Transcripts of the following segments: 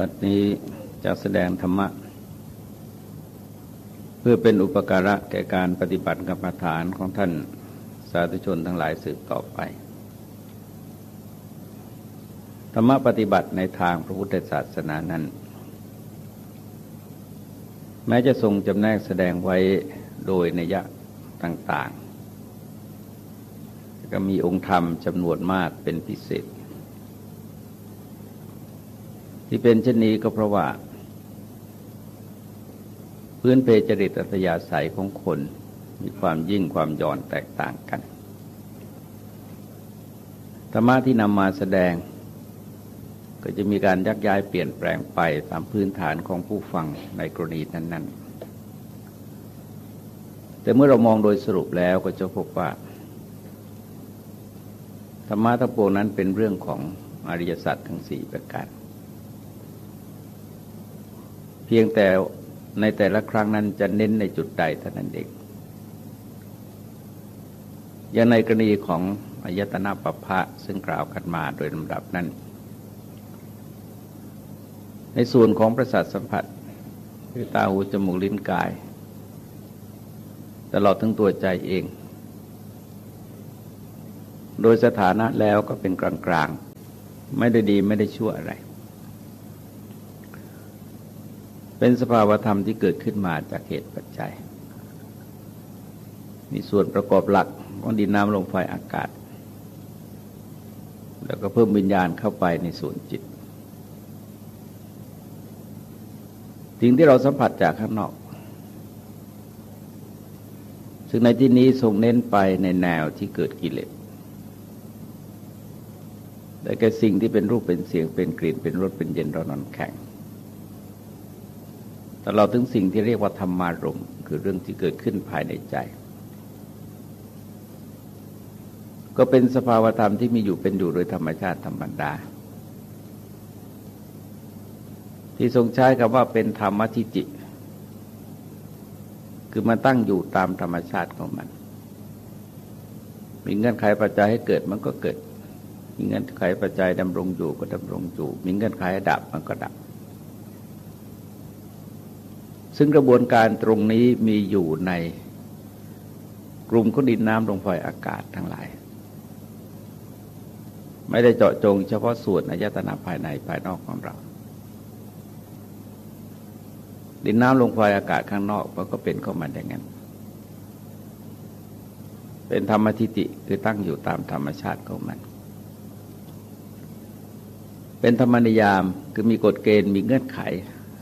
วันนี้จะแสดงธรรมะ เพื่อเป็นอุปการะแก่การปฏิบัติกรรมฐานของท่านสาธุชนทั้งหลายสืบต่อไป ธรรมะปฏิบัติในทางพระพุทธศาสนานั้น แม้จะทรงจำแนกแสดงไว้โดยนัยยะต่าง ๆ ก็มีองค์ธรรมจำนวนมากเป็นพิเศษ ที่เป็นเช่นนี้ก็เพราะว่า พื้นเพจริตอัตยาศัยของคนมีความยิ่งความย่อนแตกต่างกัน ธรรมะที่นำมาแสดง ก็จะมีการยักย้ายเปลี่ยนแปลงไปตามพื้นฐานของผู้ฟังในกรณีนั้น ๆ แต่เมื่อเรามองโดยสรุปแล้วก็จะพบว่า ธรรมะทั้งปวงนั้นเป็นเรื่องของอริยสัจทั้งสี่ประการ เพียงแต่ในแต่ละครั้งนั้นจะเน้นในจุดใดเท่านั้นเองอย่างในกรณีของอายตนะปภะซึ่งกล่าวกันมาโดยลำดับนั้น ในส่วนของประสาทสัมผัสคือตาหูจมูกลิ้นกาย ตลอดทั้งตัวใจเอง โดยสถานะแล้วก็เป็นกลางๆ ไม่ได้ดีไม่ได้ชั่วอะไร เป็นสภาวธรรมที่เกิดขึ้นมาจากเหตุปัจจัย มีส่วนประกอบหลักของดินน้ำลมไฟอากาศ แล้วก็เพิ่มวิญญาณเข้าไปในส่วนจิตสิ่งที่เราสัมผัสจากข้างนอก ซึ่งในที่นี้ทรงเน้นไปในแนวที่เกิดกิเลสแต่แก่สิ่งที่เป็นรูปเป็นเสียงเป็นกลิ่นเป็นรสเป็นเย็นร้อนนอนแข็ง ตลอดถึงสิ่งที่เรียกว่าธรรมารมคือเรื่องที่เกิดขึ้นภายในใจ ก็เป็นสภาวธรรมที่มีอยู่เป็นอยู่โดยธรรมชาติธรรมดา ที่ทรงใช้คำว่าเป็นธรรมทิจิ คือมันตั้งอยู่ตามธรรมชาติของมัน มีเงื่อนไขปัจจัยให้เกิดมันก็เกิด มีเงื่อนไขปัจจัยดำรงอยู่ก็ดำรงอยู่ มีเงื่อนไขดับมันก็ดับ ซึ่งกระบวนการตรงนี้มีอยู่ในกลุ่มขดินน้ำลมไฟอากาศทั้งหลาย ไม่ได้เจาะจงเฉพาะส่วนอายตนะภายในภายนอกของเรา ดินน้ำลมไฟอากาศข้างนอกมันก็เป็นเข้ามาอย่างนั้นเป็นธรรมทิฏฐิคือตั้งอยู่ตามธรรมชาติของมัน เป็นธรรมนิยามคือมีกฎเกณฑ์มีเงื่อนไข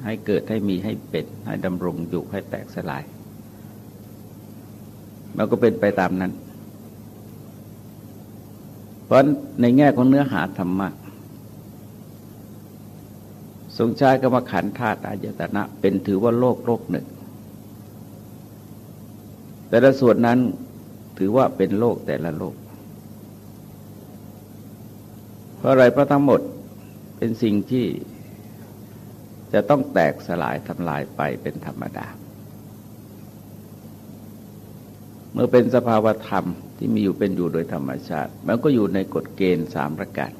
ให้เกิดให้มีให้เป็นให้ดำรงอยู่ให้แตกสลาย มันก็เป็นไปตามนั้น เพราะในแง่ของเนื้อหาธรรมะทรงใช้กรรมขันธาตุอายตนะ เป็นถือว่าโลกโลกหนึ่ง แต่ละส่วนนั้นถือว่าเป็นโลกแต่ละโลก เพราะอะไรเพราะทั้งหมดเป็นสิ่งที่ จะต้องแตกสลายทำลายไปเป็นธรรมดา เมื่อเป็นสภาวธรรมที่มีอยู่เป็นอยู่โดยธรรมชาติ มันก็อยู่ในกฎเกณฑ์สามประการ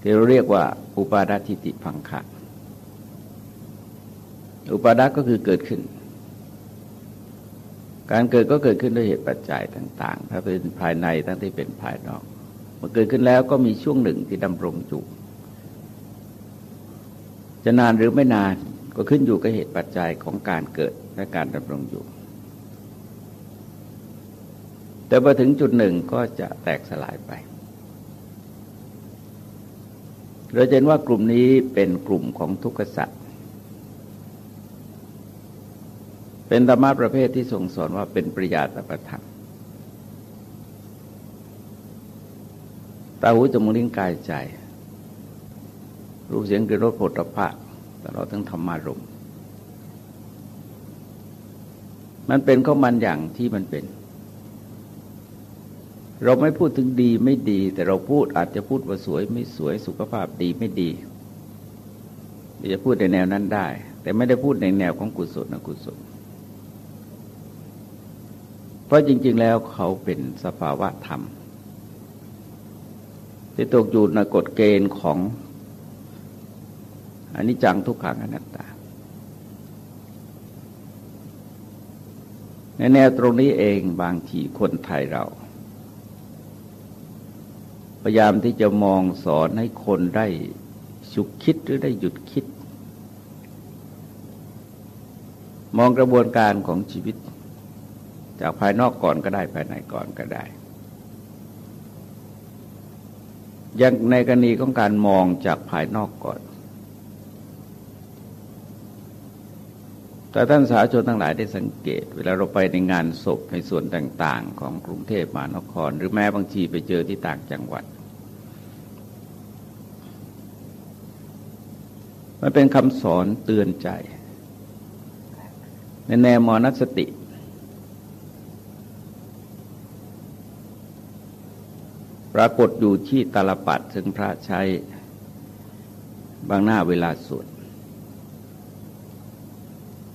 ที่เราเรียกว่าอุปาดทิติพังคะอุปาดาก็คือเกิดขึ้น การเกิดก็เกิดขึ้นด้วยเหตุปัจจัยต่าง ๆ ถ้าเป็นภายในทั้งที่เป็นภายนอก เมื่อเกิดขึ้นแล้วก็มีช่วงหนึ่งที่ดำรงอยู่ จะนานหรือไม่นานก็ขึ้นอยู่กับเหตุปัจจัยของการเกิดและการดำรงอยู่ แต่พอถึงจุดหนึ่งก็จะแตกสลายไป เราเห็นว่ากลุ่มนี้เป็นกลุ่มของทุกขสัตว์เป็นธรรมะประเภทที่ทรงสอนว่าเป็นปริยาตประธรรมตาหูจมูกลิ้นกายใจ รูปเสียงกลิ่นรสผลตภะตลอดทั้งธรรมารมมันเป็นข้อมันอย่างที่มันเป็น เราไม่พูดถึงดีไม่ดี แต่เราพูดอาจจะพูดว่าสวยไม่สวยสุขภาพดีไม่ดีจะพูดในแนวนั้นได้ แต่ไม่ได้พูดในแนวของกุศลนะกุศลเพราะจริง ๆ แล้วเขาเป็นสภาวะธรรมที่ตกอยู่ในกฎเกณฑ์ของ อันนี้จังทุกขังอนัตตา ในแนวตรงนี้เองบางทีคนไทยเรา พยายามที่จะมองสอนให้คนได้สุขคิดหรือได้หยุดคิด มองกระบวนการของชีวิต จากภายนอกก่อนก็ได้ภายในก่อนก็ได้ยังในกรณีของการมองจากภายนอกก่อน แต่ท่านสาชนทั้งหลายได้สังเกต เวลาเราไปในงานศพในส่วนต่างๆ ของกรุงเทพมหานคร หรือแม้บางทีไปเจอที่ต่างจังหวัด มันเป็นคำสอนเตือนใจ ในแนวมนัสติปรากฏอยู่ที่ตาลปัดซึ่งพระใช้บางหน้าเวลาสวด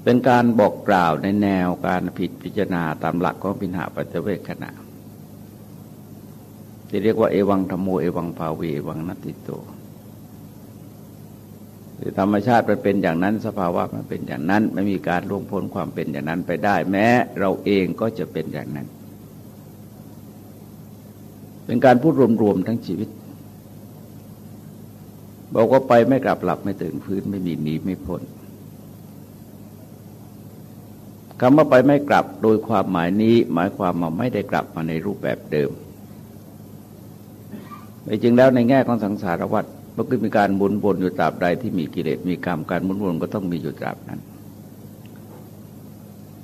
เป็นการบอกกล่าวในแนวการผิดพิจารณาตามหลักของปิณหาปัจเวกขณะ ที่เรียกว่าเอวังธรรมโมเอวังภาเวเอวังนัตติโตคือธรรมชาติมันเป็นอย่างนั้นสภาวะมันเป็นอย่างนั้น ไม่มีการล่วงพ้นความเป็นอย่างนั้นไปได้ แม้เราเองก็จะเป็นอย่างนั้น เป็นการพูดรวมๆทั้งชีวิต บอกว่าไปไม่กลับหลับไม่ตื่นพื้นไม่มีหนีไม่พ้น คำว่าไปไม่กลับโดยความหมายนี้ หมายความว่าไม่ได้กลับมาในรูปแบบเดิมในจริงแล้วในแง่ของสังสารวัฏมันก็มีการบุนวนอยู่ตราบใดที่มีกิเลสมีกรรมการบุนวนก็ต้องมีอยู่ตราบนั้น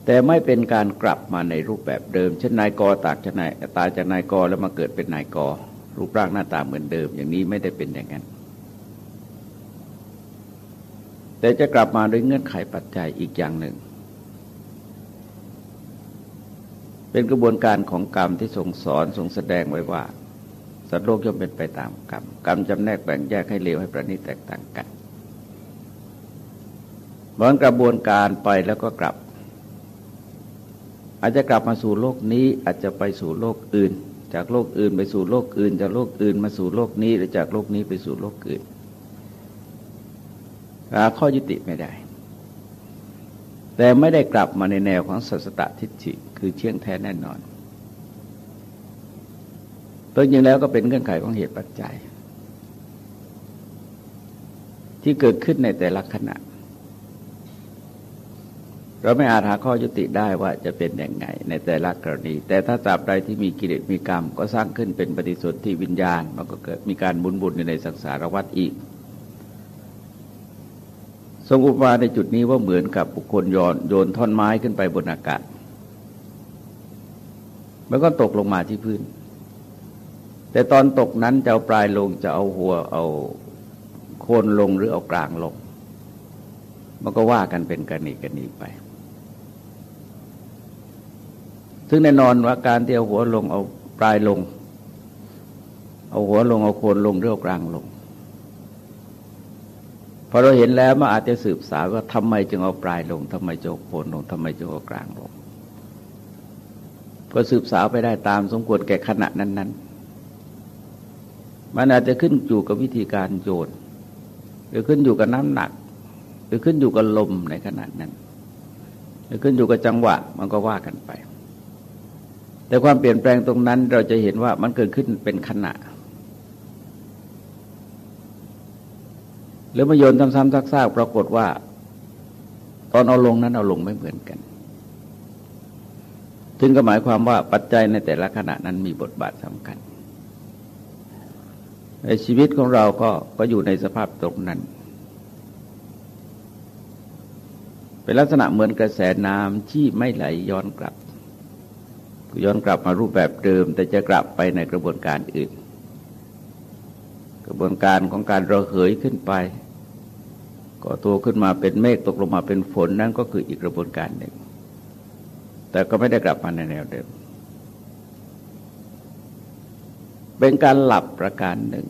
แต่ไม่เป็นการกลับมาในรูปแบบเดิม เช่นนายกตากจากนายตายจากนายกแล้วมาเกิดเป็นนายกรูปร่างหน้าตาเหมือนเดิม อย่างนี้ไม่ได้เป็นอย่างนั้นแต่จะกลับมาด้วยเงื่อนไขปัจจัยอีกอย่างหนึ่ง เป็นกระบวนการของกรรมที่ทรงสอนทรงแสดงไว้ว่า สัตว์โลกย่อมเป็นไปตามกรรม กรรมจำแนกแบ่งแยกให้เลวให้ประณีตแตกต่างกันบางกระบวนการไปแล้วก็กลับ อาจจะกลับมาสู่โลกนี้อาจจะไปสู่โลกอื่น จากโลกอื่นไปสู่โลกอื่น จากโลกอื่นมาสู่โลกนี้หรือจากโลกนี้ไปสู่โลกอื่นหาข้อยุติไม่ได้ แต่ไม่ได้กลับมาในแนวของสัสตทิฏฐิคือเที่ยงแท้แน่นอนตัวจริงแล้วก็เป็นเงื่อนไขของเหตุปัจจัย ที่เกิดขึ้นในแต่ละขณะ เราไม่อาจหาข้อยุติได้ว่าจะเป็นอยังไงในแต่ละกรณี แต่ถ้าตราบใดที่มีกิเลสมีกรรม ก็สร้างขึ้นเป็นปฏิสนธิวิญญาณ มันก็เกิดมีการบุญบุญในสังสารวัฏอีก ทรงอุปมาในจุดนี้ว่าเหมือนกับบุคคลโยนโยนท่อนไม้ขึ้นไปบนอากาศ มันก็ตกลงมาที่พื้น แต่ตอนตกนั้นจะเอาปลายลงจะเอาหัวเอาโคนลงหรือเอากลางลง มันก็ว่ากันเป็นกรณีกรณีไป ซึ่งแน่นอนว่าการที่เอาหัวลงเอาปลายลง เอาหัวลงเอาโคนลงเรียวกลางลง พอเราเห็นแล้วมันอาจจะสืบสาวว่าทำไมจึงเอาปลายลงทำไมจึงเอาโคนลงทำไมจึงเอากลางลงก็สืบสาวไปได้ตามสมควรแก่ขณะนั้น ๆ มันอาจจะขึ้นอยู่กับวิธีการโยนหรือขึ้นอยู่กับน้ำหนัก หรือขึ้นอยู่กับลมในขณะนั้น หรือขึ้นอยู่กับจังหวะมันก็ว่ากันไป แต่ความเปลี่ยนแปลงตรงนั้นเราจะเห็นว่ามันเกิดขึ้นเป็นขณะ หรือมาโยนซ้ำๆซากๆปรากฏว่า ตอนเอาลงนั้นเอาลงไม่เหมือนกันถึงก็หมายความว่าปัจจัยในแต่ละขณะนั้นมีบทบาทสำคัญในชีวิตของเราก็ก็อยู่ในสภาพตรงนั้น เป็นลักษณะเหมือนกระแสน้ำที่ไม่ไหลย้อนกลับย้อนกลับมารูปแบบเดิม แต่จะกลับไปในกระบวนการอื่น วนการของการระเหยขึ้นไปก่อตัวขึ้นมาเป็นเมฆตกลงมาเป็นฝนนั่นก็คืออีกกระบวนการหนึ่ง แต่ก็ไม่ได้กลับมาในแนวเดิม เป็นการหลับประการหนึ่ง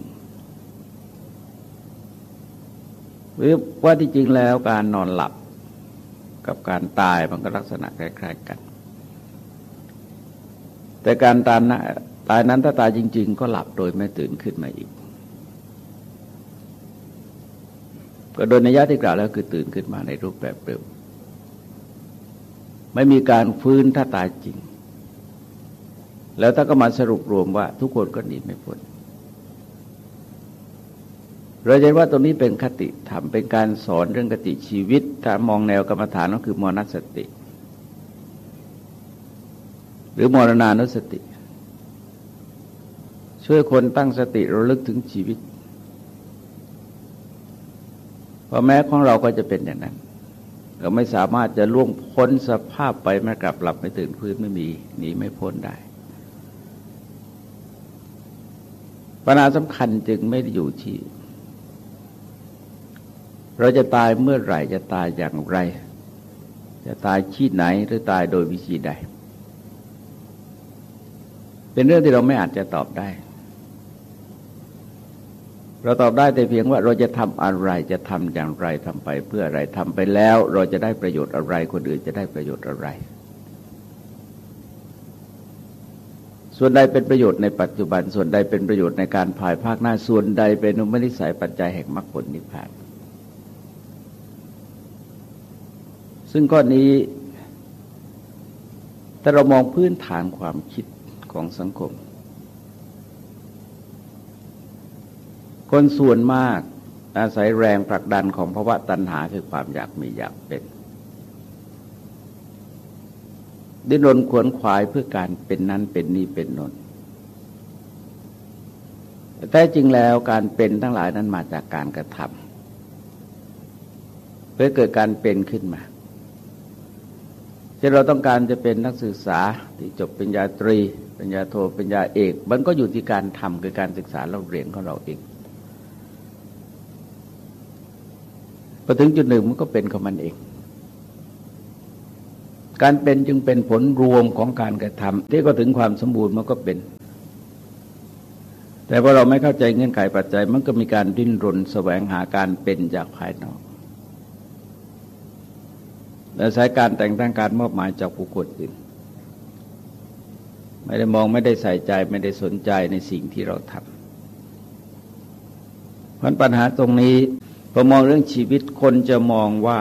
หรือว่าที่จริงแล้วการนอนหลับกับการตายมันก็ลักษณะคล้ายๆกัน แต่การตายนะตายนั้นถ้าตายจริง ๆ ก็หลับโดยไม่ตื่นขึ้นมาอีก ก็โดยนัยยะที่กล่าวแล้วคือตื่นขึ้นมาในรูปแบบเดิมไม่มีการฟื้นถ้าตายจริง แล้วถ้าก็มาสรุปรวมว่าทุกคนก็หนีไม่พ้นเราเห็นว่าตรงนี้เป็นคติธรรมเป็นการสอนเรื่องกติชีวิต ถ้ามองแนวกรรมฐานก็คือมรณสติ หรือมรณานุสติ ช่วยคนตั้งสติระลึกถึงชีวิต เพราะแม้ของเราก็จะเป็นอย่างนั้นเราไม่สามารถจะล่วงพ้นสภาพไปแม้กลับหลับไม่ตื่นพื้นไม่มีหนีไม่พ้นได้ปัญหาสำคัญจึงไม่ได้อยู่ที่ เราจะตายเมื่อไหร่จะตายอย่างไร จะตายที่ไหนหรือตายโดยวิธีใด เป็นเรื่องที่เราไม่อาจจะตอบได้ เราตอบได้แต่เพียงว่าเราจะทำอะไรจะทำอย่างไรทำไปเพื่ออะไรทำไปแล้ว เราจะได้ประโยชน์อะไรคนอื่นจะได้ประโยชน์อะไร ส่วนใดเป็นประโยชน์ในปัจจุบัน ส่วนใดเป็นประโยชน์ในการภายภาคหน้าส่วนใดเป็นอุปนิสัยปัจจัยแห่งมรรคผลนิพพาน ซึ่งก้อนนี้ถ้าเรามองพื้นฐานความคิดของสังคม คนส่วนมากอาศัยแรงผลักดันของภาวะตัณหาคือความอยากมีอยากเป็น ดิ้นรนขวนขวายเพื่อการเป็นนั้นเป็นนี้เป็นนนแต่จริงแล้วการเป็นทั้งหลายนั้นมาจากการกระทำเพื่อเกิดการเป็นขึ้นมาที่เราต้องการจะเป็นนักศึกษาที่จบปริญญาตรีปริญญาโทปริญญาเอก มันก็อยู่ที่การทำคือการศึกษาเราเรียนของเราเอง พอถึงจุดหนึ่งมันก็เป็นของมันเอง การเป็นจึงเป็นผลรวมของการกระทำที่ก็ถึงความสมบูรณ์มันก็เป็น แต่พอเราไม่เข้าใจเงื่อนไขปัจจัย มันก็มีการดิ้นรนแสวงหาการเป็นจากภายนอกและสายการแต่งตั้งการมอบหมายจากผู้คนอื่น ไม่ได้มองไม่ได้ใส่ใจไม่ได้สนใจในสิ่งที่เราทำเพราะปัญหาตรงนี้ พอมองเรื่องชีวิตคนจะมองว่า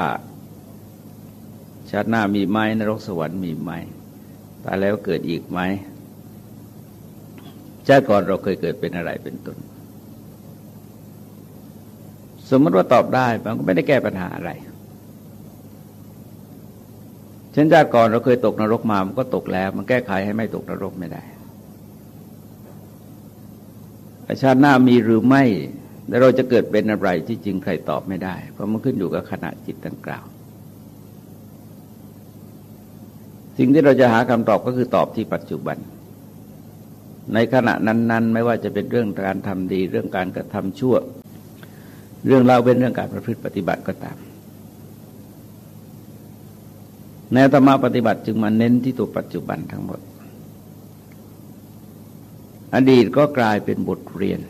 ชาติหน้ามีไหมนรกสวรรค์มีไหมตายแล้วเกิดอีกไหมชาติก่อนเราเคยเกิดเป็นอะไรเป็นต้นสมมติว่าตอบได้มันก็ไม่ได้แก้ปัญหาอะไรเช่นชาติก่อนเราเคยตกนรกมา มันก็ตกแล้ว มันแก้ไขให้ไม่ตกนรกไม่ได้ชาติหน้ามีหรือไม่ แล้วเราจะเกิดเป็นอะไรที่จริงใครตอบไม่ได้ เพราะมันขึ้นอยู่กับขณะจิตดังกล่าว สิ่งที่เราจะหาคำตอบก็คือตอบที่ปัจจุบัน ในขณะนั้น ๆ ไม่ว่าจะเป็นเรื่องการทำดี เรื่องการกระทำชั่ว เรื่องเล่าเป็นเรื่องการประพฤติปฏิบัติก็ตามแนวธรรมะปฏิบัติจึงมาเน้นที่ตัวปัจจุบันทั้งหมด อดีตก็กลายเป็นบทเรียน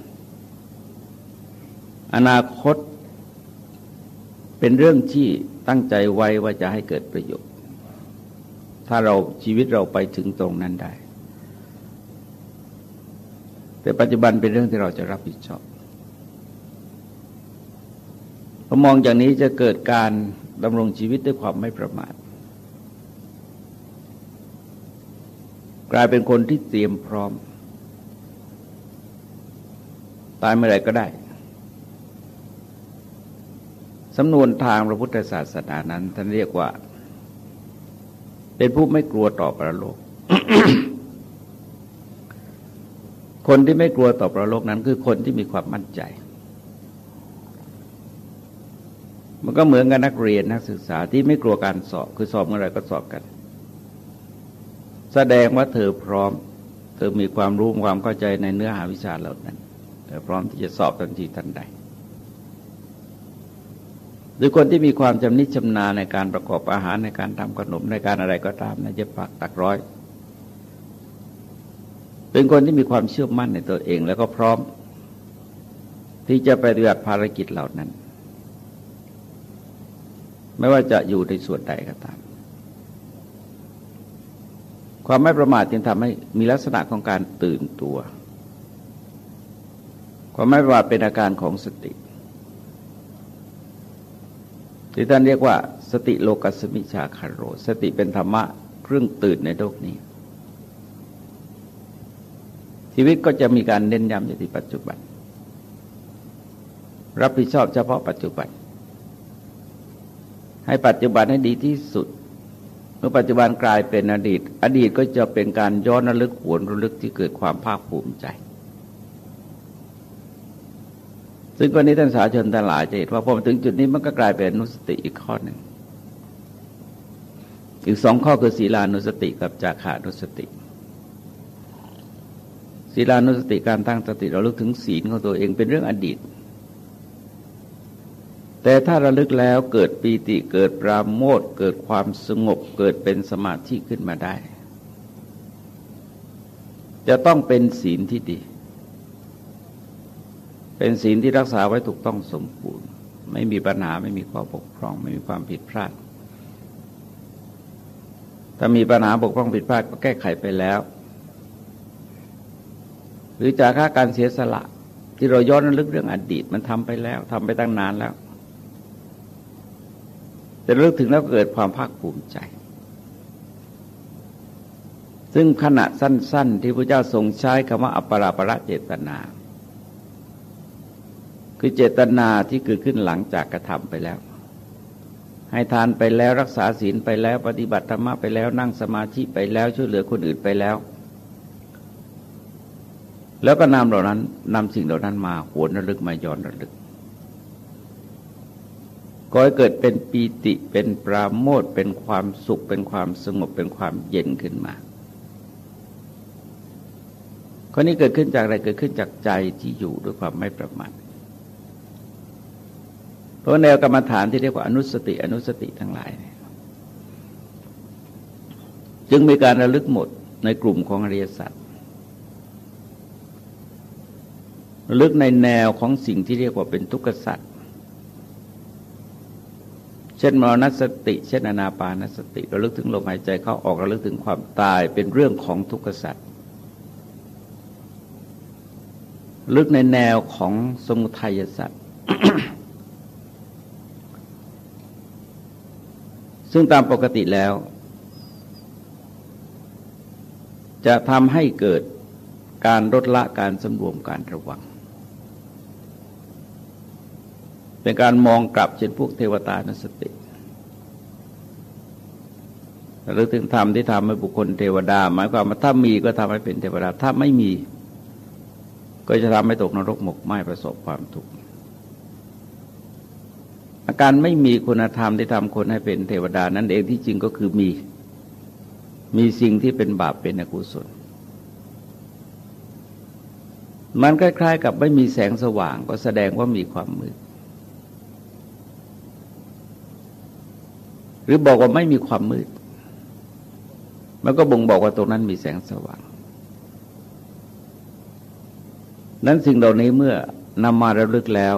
อนาคตเป็นเรื่องที่ตั้งใจไว้ว่าจะให้เกิดประโยชน์ ถ้าเราชีวิตเราไปถึงตรงนั้นได้ แต่ปัจจุบันเป็นเรื่องที่เราจะรับผิดชอบพอมองอย่างนี้จะเกิดการดำรงชีวิตด้วยความไม่ประมาท กลายเป็นคนที่เตรียมพร้อม ตายเมื่อไรก็ได้ สำนวนทางพระพุทธศาสนานั้นท่านเรียกว่า เป็นผู้ไม่กลัวต่อประโลก คนที่ไม่กลัวต่อประโลกนั้น คือคนที่มีความมั่นใจ มันก็เหมือนกับนักเรียนนักศึกษาที่ไม่กลัวการสอบ คือสอบเมื่อไรก็สอบกัน แสดงว่าเธอพร้อม เธอมีความรู้ความเข้าใจในเนื้อหาวิชาเหล่านั้นเธอพร้อมที่จะสอบทันทีทันใด รือคนที่มีความจำนิชำนาญในการประกอบอาหารในการทำขนมในการอะไรก็ตามในเย็บปักตักร้อย เป็นคนที่มีความเชื่อมั่นในตัวเองแล้วก็พร้อม ที่จะไปปฏิบัติภารกิจเหล่านั้น ไม่ว่าจะอยู่ในส่วนใดก็ตาม ความไม่ประมาทจึงทำให้มีลักษณะของการตื่นตัว ความไม่ประมาทเป็นอาการของสติ ที่ท่านเรียกว่า สติโลกัสมิชาคารโร สติเป็นธรรมะเครื่องตื่นในโลกนี้ ชีวิตก็จะมีการเน้นย้ำอยู่ที่ปัจจุบัน รับผิดชอบเฉพาะปัจจุบัน ให้ปัจจุบันให้ดีที่สุด เมื่อปัจจุบันกลายเป็นอดีต อดีตก็จะเป็นการย้อนระลึกหวนระลึกที่เกิดความภาคภูมิใจ ซึ่งวันนี้ท่านสาชนทั้งหลายจะเห็นว่าพอมาถึงจุดนี้มันก็กลายเป็นนุสติอีกข้อหนึ่ง อีกสองข้อคือศีลานุสติกับจาขานุสติศีลานุสติการตั้งสติเราลึกถึงศีลของตัวเองเป็นเรื่องอดีต แต่ถ้าระลึกแล้วเกิดปีติเกิดปราโมทเกิดความสงบเกิดเป็นสมาธิขึ้นมาได้ จะต้องเป็นศีลที่ดี เป็นศีลที่รักษาไว้ถูกต้องสมบูรณ์ ไม่มีปัญหาไม่มีข้อบกพร่อง ไม่มีความผิดพลาด ถ้ามีปัญหาบกพร่องผิดพลาดก็แก้ไขไปแล้ว หรือจากค่าการเสียสละ ที่เราย้อนนึกเรื่องอดีตมันทำไปแล้วทำไปตั้งนานแล้ว แต่ลิกถึงแล้วเกิดความภาคภูมิใจ ซึ่งขณะสั้น ๆ ที่พระเจ้าทรงใช้คำว่าอัปปราประเจตนา คือเจตนาที่เกิดขึ้นหลังจากกระทำไปแล้ว ให้ทานไปแล้วรักษาศีลไปแล้วปฏิบัติธรรมะไปแล้วนั่งสมาธิไปแล้วช่วยเหลือคนอื่นไปแล้ว แล้วก็นำเหล่านั้นนำสิ่งเหล่านั้นมาหวนระลึกมาย้อนระลึกก็ให้เกิดเป็นปีติเป็นปราโมทเป็นความสุขเป็นความสงบเป็นความเย็นขึ้นมาข้อนี้เกิดขึ้นจากอะไรเกิดขึ้นจากใจที่อยู่ด้วยความไม่ประมาท เพราะแนวกรรมฐานที่เรียกว่าอนุสติอนุสติทั้งหลาย จึงมีการระลึกหมดในกลุ่มของอริยสัจระลึกในแนวของสิ่งที่เรียกว่าเป็นทุกขสัจเช่นมรณสติ เช่นอนาปานสติระลึกถึงลมหายใจเข้าออกระลึกถึงความตายเป็นเรื่องของทุกขสัจลึกในแนวของสมุทัยสัจ ซึ่งตามปกติแล้ว จะทำให้เกิดการลดละการสำรวมการระวัง เป็นการมองกลับเช่นพวกเทวตานสติหรือถึงธรรมที่ทำให้บุคคลเทวดา หมายความว่าถ้ามีก็ทำให้เป็นเทวดา ถ้าไม่มี ก็จะทำให้ตกนรกหมกไหม้ประสบความทุกข์ อาการไม่มีคุณธรรมที่ทำคนให้เป็นเทวดานั่นเองที่จริงก็คือมี มีสิ่งที่เป็นบาปเป็นอกุศล มันคล้ายๆ กับไม่มีแสงสว่างก็แสดงว่ามีความมืด หรือบอกว่าไม่มีความมืด มันก็บ่งบอกว่าตรงนั้นมีแสงสว่าง นั้นสิ่งเหล่านี้เมื่อนำมาระลึกแล้ว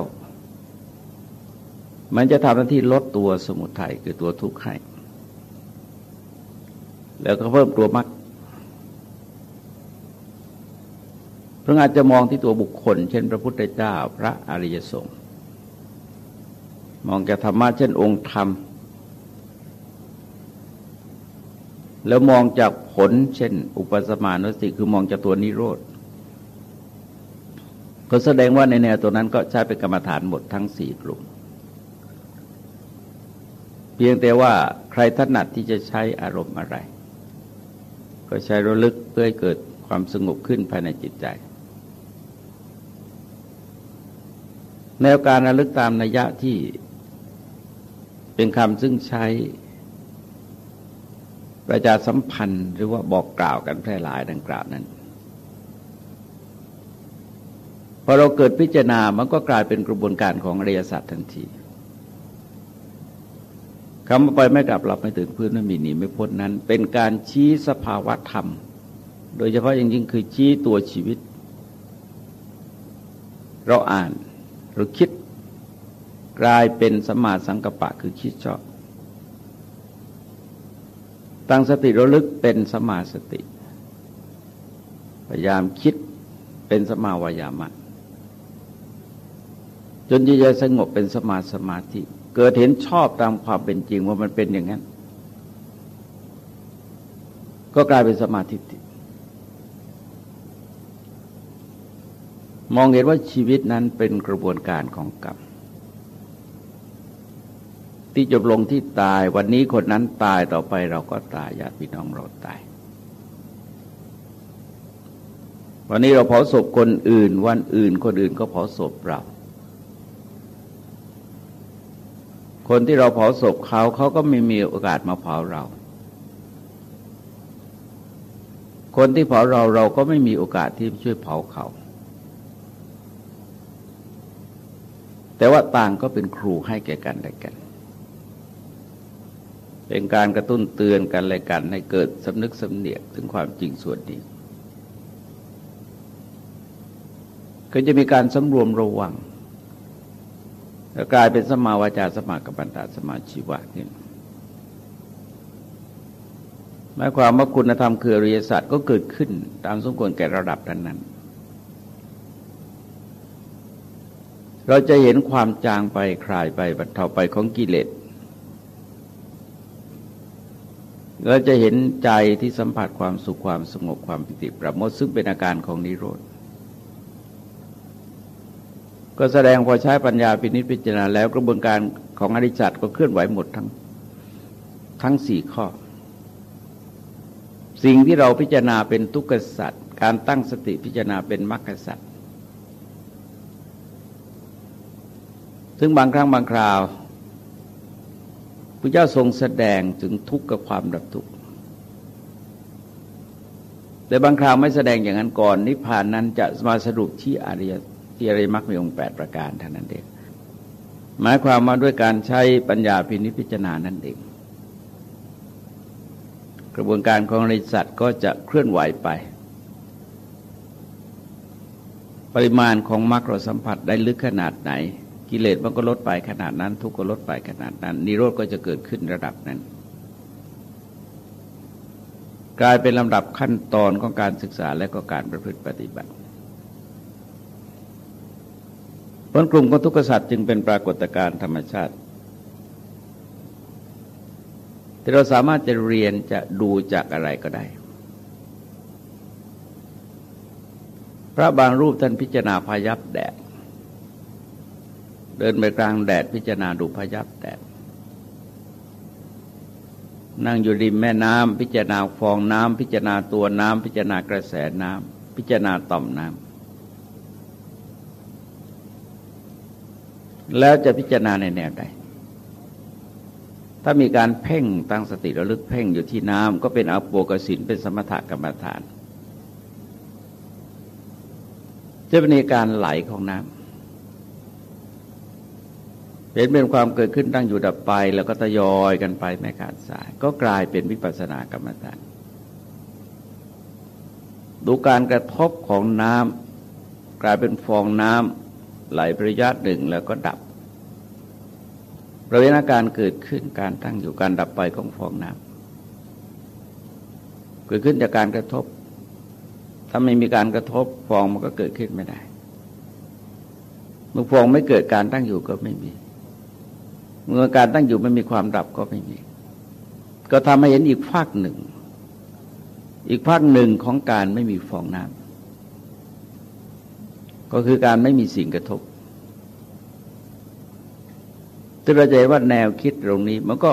มันจะทำหน้าที่ลดตัวสมุทัยคือตัวทุกข์ให้แล้วก็เพิ่มตัวมรรคพระอาจจะมองที่ตัวบุคคล เช่น พระพุทธเจ้าพระอริยสงฆ์มองจากธรรมะเช่นองค์ธรรม แล้วมองจากผลเช่น อุปสมานุสติคือมองจากตัวนิโรธก็แสดงว่าในแนวตัวนั้นก็ใช้เป็นกรรมฐานหมดทั้งสี่กลุ่ม เพียงแต่ว่าใครถนัดที่จะใช้อารมณ์อะไร ก็ใช้ระลึกเพื่อให้เกิดความสงบขึ้นภายในจิตใจ แนวการระลึกตามนัยยะที่เป็นคำซึ่งใช้ประชาสัมพันธ์หรือว่าบอกกล่าวกันแพร่หลายดังกล่าวนั้นพอเราเกิดพิจารณามันก็กลายเป็นกระบวนการของอริยสัจทันที คำว่าไปไม่กลับหลับไม่ตื่นพื้นไม่มีหนีไม่พ้นนั้น เป็นการชี้สภาวะธรรม โดยเฉพาะอย่างยิ่งคือชี้ตัวชีวิต เราอ่านเราคิดกลายเป็นสมาสังกปะคือคิดชอบตั้งสติระลึกเป็นสมาสติ พยายามคิดเป็นสมาวายามะ จนใจสงบเป็นสมาสมาธิ เกิดเห็นชอบตามความเป็นจริงว่ามันเป็นอย่างนั้น ก็กลายเป็นสมาธิิมองเห็นว่าชีวิตนั้นเป็นกระบวนการของกรรมที่จบลงที่ตายวันนี้คนนั้นตายต่อไปเราก็ตายญาติพี่น้องเราตาย วันนี้เราเผาศพคนอื่น วันอื่นคนอื่นก็เผาศพเรา คนที่เราเผาศพเขาเขาก็ไม่มีโอกาสมาเผาเรา คนที่เผาเราเราก็ไม่มีโอกาสที่ช่วยเผาเขา แต่ว่าต่างก็เป็นครูให้แก่กันและกัน เป็นการกระตุ้นเตือนกันและกันให้เกิดสำนึกสำเนียกถึงความจริงส่วนนี้ก็จะมีการสำรวมระวัง แล้วกลายเป็นสมาวาจาสมากับันตาสมาชีวะขึ้นหมายความว่าคุณธรรมคืออริยสัจก็เกิดขึ้นตามสมควรแก่ระดับนั้นนั้นเราจะเห็นความจางไปคลายไปบรรเทาไปของกิเลส เราจะเห็นใจที่สัมผัสความสุขความสงบความปิติประโมทซึ่งเป็นอาการของนิโรธ ก็แสดงพอใช้ปัญญาพินิจพิจารณาแล้วกระบวนการของอริจัตก็เคลื่อนไหวหมดทั้งทั้งสี่ข้อ สิ่งที่เราพิจารณาเป็นทุกขสัตว์การตั้งสติพิจารณาเป็นมรรคสัตว์ซึ่งบางครั้งบางคราวพระเจ้าทรงแสดงถึงทุกข์กับความดับทุกข์แต่บางคราวไม่แสดงอย่างนั้นก่อนนิพพานนั้นจะมาสรุปที่อริย ที่อริมรรคมีองค์แปดประการเท่านั้นเองหมายความมาด้วยการใช้ปัญญาพินิจพิจารณานั่นเอง กระบวนการของอริสัตก็จะเคลื่อนไหวไป ปริมาณของมรรคเราสัมผัสได้ลึกขนาดไหน กิเลสมันก็ลดไปขนาดนั้น ทุกข์ก็ลดไปขนาดนั้น นิโรธก็จะเกิดขึ้นระดับนั้นกลายเป็นลำดับขั้นตอนของการศึกษาและก็การประพฤติปฏิบัติ ผลกลุ่มของทุกขสัตว์จึงเป็นปรากฏการณ์ธรรมชาติ ที่เราสามารถจะเรียนจะดูจากอะไรก็ได้ พระบางรูปท่านพิจารณาพายับแดด เดินไปกลางแดดพิจารณาดูพยับแดดนั่งอยู่ริมแม่น้ำพิจารณาฟองน้ำพิจารณาตัวน้ำพิจารณากระแสน้ำพิจารณาต่อมน้ำ แล้วจะพิจารณาในแนวใด ถ้ามีการเพ่งตั้งสติระลึกเพ่งอยู่ที่น้ำก็เป็นอโปกสินเป็นสมถกรรมฐาน จะเป็นการไหลของน้ำเห็นเป็นความเกิดขึ้นตั้งอยู่ดับไป แล้วก็ทยอยกันไปไม่ขาดสาย ก็กลายเป็นวิปัสสนากรรมฐานดูการกระทบของน้ำกลายเป็นฟองน้ำ ไหลประยะหนึ่งแล้วก็ดับประเวณาการเกิดขึ้นการตั้งอยู่การดับไปของฟองน้ำเกิดขึ้นจากการกระทบ ถ้าไม่มีการกระทบฟองมันก็เกิดขึ้นไม่ได้ เมื่อฟองไม่เกิดการตั้งอยู่ก็ไม่มี เมื่อการตั้งอยู่ไม่มีความดับก็ไม่มี ก็ทำให้เห็นอีกภาคหนึ่ง อีกภาคหนึ่งของการไม่มีฟองน้ำ ก็คือการไม่มีสิ่งกระทบที่เราจะเห็นว่าแนวคิดตรงนี้มันก็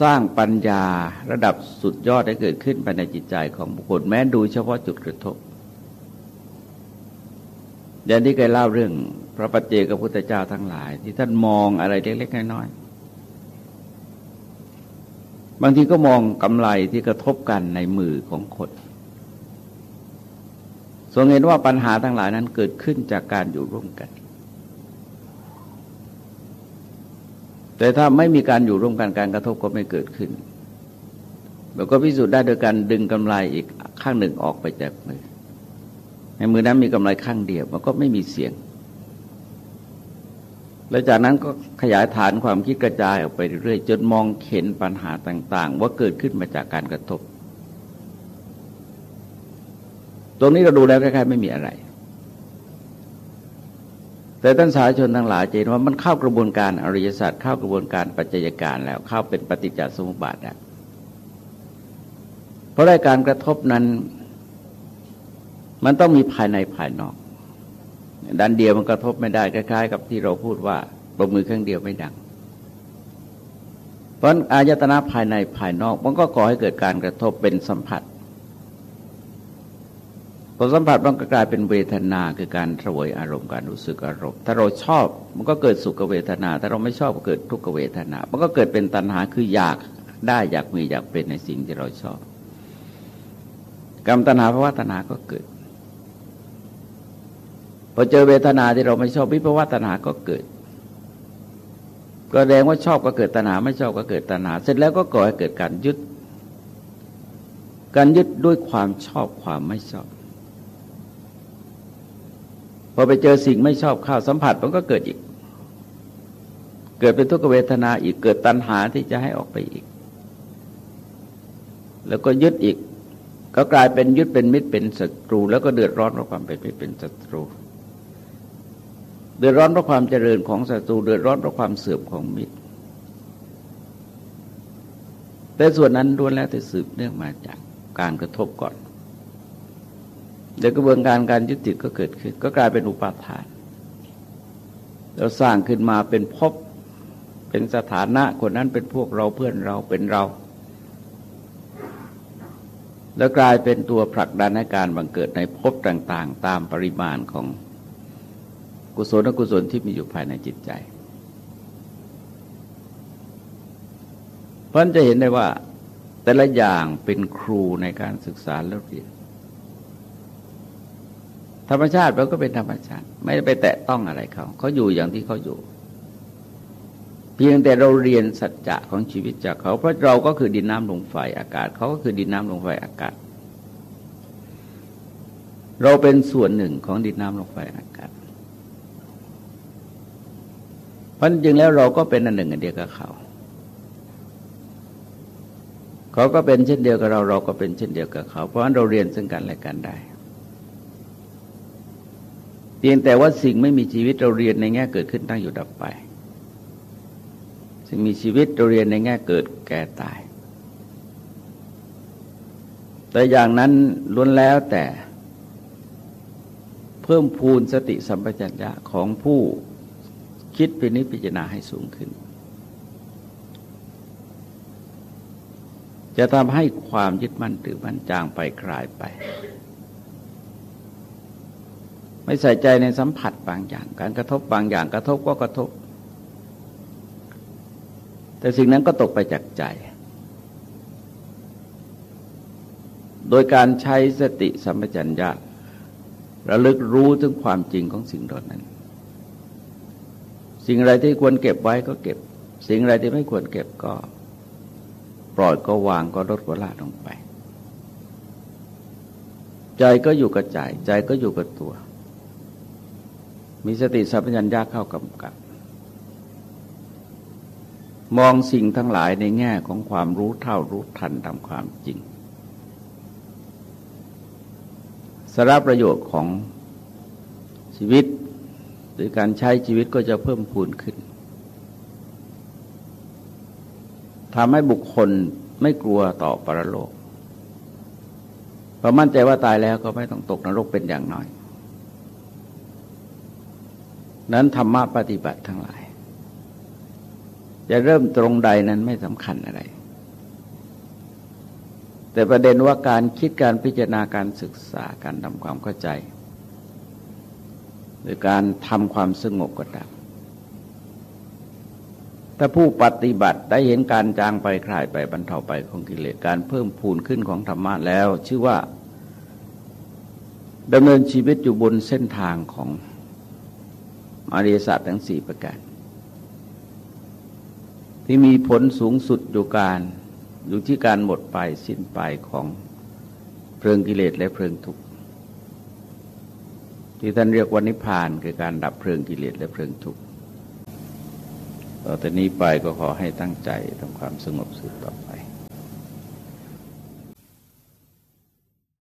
สร้างปัญญาระดับสุดยอดให้เกิดขึ้นภายในจิตใจของบุคคลแม้ดูเฉพาะจุดกระทบอย่างที่เคยเล่าเรื่องพระปัจเจกพุทธเจ้าทั้งหลาย ที่ท่านมองอะไรเล็กๆน้อยๆบางทีก็มองกำไรที่กระทบกันในมือของคน ทรงเห็นว่าปัญหาทั้งหลายนั้นเกิดขึ้นจากการอยู่ร่วมกัน แต่ถ้าไม่มีการอยู่ร่วมกันการกระทบก็ไม่เกิดขึ้นเราก็พิสูจน์ได้โดยการดึงกำไรอีกข้างหนึ่งออกไปจากมือ ในมือนั้นมีกำไรข้างเดียวมันก็ไม่มีเสียง แล้วจากนั้นก็ขยายฐานความคิดกระจายออกไปเรื่อยๆจนมองเห็นปัญหาต่าง ๆ ว่าเกิดขึ้นมาจากการกระทบ ตรงนี้เราดูแล้วคล้ายๆไม่มีอะไร แต่ท่านสาชนทั้งหลายเห็นว่ามันเข้ากระบวนการอริยสัจเข้ากระบวนการปัจจัยการแล้วเข้าเป็นปฏิจจสมุปบาทแล้วเพราะรายการกระทบนั้น มันต้องมีภายในภายนอกดันเดียวมันกระทบไม่ได้คล้าย ๆ กับที่เราพูดว่าปรมือเครื่องเดียวไม่ดัง เพราะอายตนะภายในภายนอก มันก็ก่อให้เกิดการกระทบเป็นสัมผัส พอสัมผัสมันก็กลายเป็นเวทนาคือการสวยอารมณ์การรู้สึกอารมณ์ ถ้าเราชอบมันก็เกิดสุขเวทนา ถ้าเราไม่ชอบก็เกิดทุกขเวทนา มันก็เกิดเป็นตัณหาคืออยากได้อยากมีอยากเป็นในสิ่งที่เราชอบ กรรมตัณหาภาวะตัณหาก็เกิดพอเจอเวทนาที่เราไม่ชอบวิภาวะตัณหาก็เกิด ก็แสดงว่าชอบก็เกิดตัณหาไม่ชอบก็เกิดตัณหา เสร็จแล้วก็ก่อให้เกิดการยึด การยึดด้วยความชอบความไม่ชอบ พอไปเจอสิ่งไม่ชอบข้าวสัมผัสมันก็เกิดอีก เกิดเป็นทุกขเวทนาอีกเกิดตัณหาที่จะให้ออกไปอีก แล้วก็ยึดอีก ก็กลายเป็นยึดเป็นมิตรเป็นศัตรู แล้วก็เดือดร้อนเพราะความเป็นมิตรเป็นศัตรู เดือดร้อนเพราะความเจริญของศัตรูเดือดร้อนเพราะความเสื่อมของมิตร แต่ส่วนนั้นล้วนแล้วแต่สืบเนื่องมาจากการกระทบก่อน เดี๋ยวกระบวนการการยึดติดก็เกิดขึ้น ก็กลายเป็นอุปาทาน เราสร้างขึ้นมาเป็นภพเป็นสถานะคนนั้นเป็นพวกเราเพื่อนเราเป็นเรา แล้วกลายเป็นตัวผลักดันให้การบังเกิดในภพต่าง ๆ ตามปริมาณของกุศลกุศลที่มีอยู่ภายในจิตใจ เพราะจะเห็นได้ว่าแต่ละอย่างเป็นครูในการศึกษาและเรียน ธรรมชาติมันก็เป็นธรรมชาติ ไม่ได้ไปแตะต้องอะไรเขา เขาอยู่อย่างที่เขาอยู่ เพียงแต่เราเรียนสัจจะของชีวิตจากเขา เพราะเราก็คือดินน้ำลมไฟอากาศ เขาก็คือดินน้ำลมไฟอากาศ เราเป็นส่วนหนึ่งของดินน้ำลมไฟอากาศ เพราะจริงแล้วเราก็เป็นอันหนึ่งอันเดียวกับเขาเขาก็เป็นเช่นเดียวกับเรา เราก็เป็นเช่นเดียวกับเขา เพราะฉะนั้นเราเรียนซึ่งกันและกันได้ พียงแต่ว่าสิ่งไม่มีชีวิตเราเรียนในแง่เกิดขึ้นตั้งอยู่ดับไป สิ่งมีชีวิตเราเรียนในแง่เกิดแก่ตาย แต่อย่างนั้นล้วนแล้วแต่เพิ่มพูนสติสัมปชัญญะของผู้คิดเป็นนิพพิจารณาให้สูงขึ้น จะทำให้ความยึดมั่นถือมั่นจางไปคลายไป ไม่ใส่ใจในสัมผัสบางอย่าง การกระทบบางอย่างกระทบก็กระทบ แต่สิ่งนั้นก็ตกไปจากใจ โดยการใช้สติสัมปชัญญะระลึกรู้ถึงความจริงของสิ่งเหล่านั้น สิ่งอะไรที่ควรเก็บไว้ก็เก็บ สิ่งอะไรที่ไม่ควรเก็บก็ ปล่อยก็วางก็ลดก็ละลงไป ใจก็อยู่กับใจ ใจก็อยู่กับตัว มีสติสัมปชัญญะเข้ากำกับ มองสิ่งทั้งหลายในแง่ของความรู้เท่ารู้ทันตามความจริงสาระประโยชน์ของชีวิต หรือการใช้ชีวิตก็จะเพิ่มพูนขึ้นทำให้บุคคลไม่กลัวต่อปรโลกเพราะมั่นใจว่าตายแล้วก็ไม่ต้องตกนรกเป็นอย่างน้อย นั้นธรรมะปฏิบัติทั้งหลาย จะเริ่มตรงใดนั้นไม่สำคัญอะไร แต่ประเด็นว่าการคิดการพิจารณาการศึกษาการทำความเข้าใจ หรือการทำความสงบก็ตามถ้าผู้ปฏิบัติได้เห็นการจางไปคลายไปบรรเทาไปของกิเลสการเพิ่มพูนขึ้นของธรรมะแล้ว ชื่อว่าดำเนินชีวิตอยู่บนเส้นทางของ อริยสัจทั้งสี่ประการ ที่มีผลสูงสุดอยู่การอยู่ที่การหมดไปสิ้นไปของเพลิงกิเลสและเพลิงทุกข์ที่ท่านเรียกว่านิพพานคือการดับเพลิงกิเลสและเพลิงทุกข์ต่อแต่นี้ไปก็ขอให้ตั้งใจทำความสงบสุดต่อไป